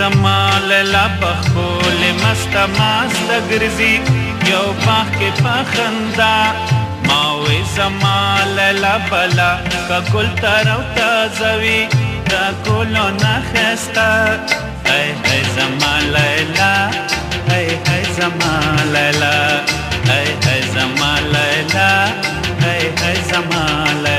زمال لب خول مست مست گرزی یو پاک پخندا ماوی زمال لبلا ککل ترو تازوی دا کلو نخستا ای ای زمال لیلا ای ای زمال لیلا ای ای زمال لیلا ای ای زمال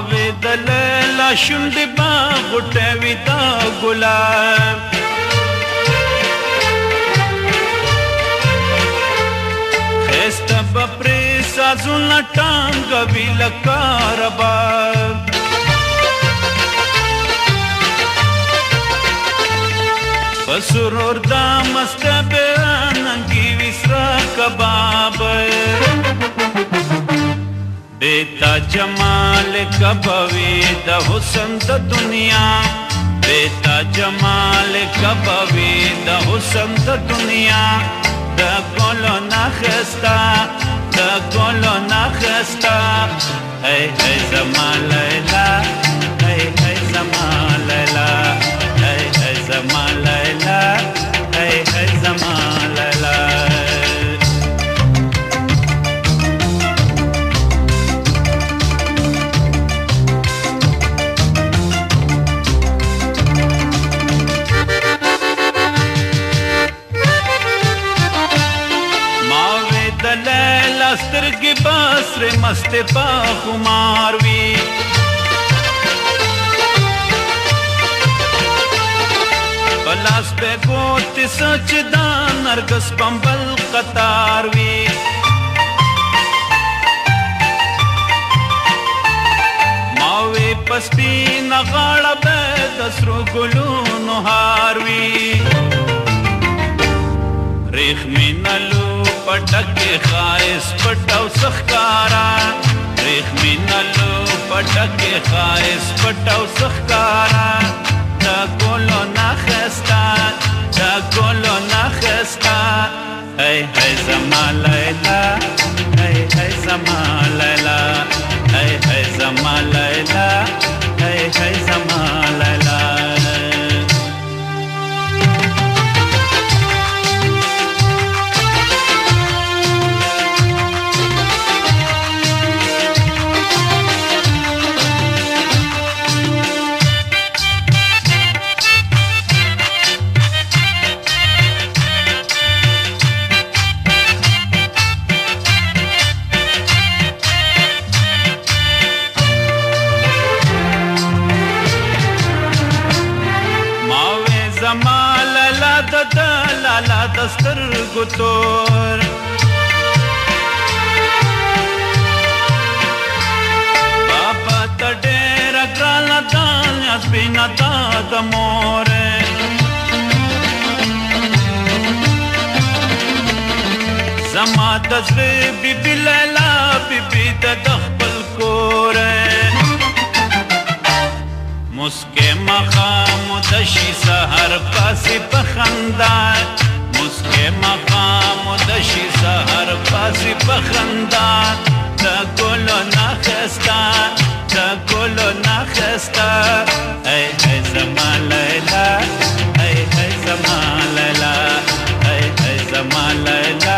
اوې دل لا شوند با غټوي دا ګلاب خسته بپرې سازونه ټانګ ویل کاربار سرور دا مست بیان کی وسرا کباب بیتا جمال کبوی د حسن د دنیا بیتا جمال کبوی د حسن د دنیا د کولو نخستا د کولو نخستا ای ای زمان لیلا سترګې بس ر مستې په خمار وي بلاس په ګوت سچ دا نرګس پمبل قطار وي ماوي پسپین غاړه به د سرو ګلونو هار وي رېخ مینه پټکې خایس پټاو سخکارا ریخمینلو پټکې خایس پټاو سخکارا دا ګولو نخستا دا ګولو نخستا هی هی زما لیلا هی هی زما لیلا هی هی زما لیلا هی هی زما دستر گتور بابا تا دیر اگرالا دا سپینا دا دا مور زما د زړه بیبي لیلا بیبي د خپل کور مسکه مخام د شي سحر پاسې په خندا اوس کې مقام د شي سحر پاسې بخندا د ګلو نخستا د ګلو نخستا اے اے زما لیلا اے اے زما لیلا اے اے زما لیلا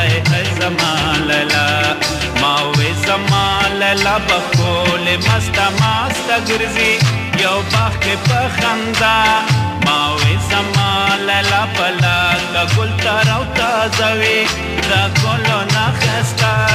اے اے زما لیلا ما وې زما لیلا بکول مست مست ګرځي یو باغ کې بخندا ما وې زما لالا پلا د ګل تر او تازه وې د ګلو نه خسته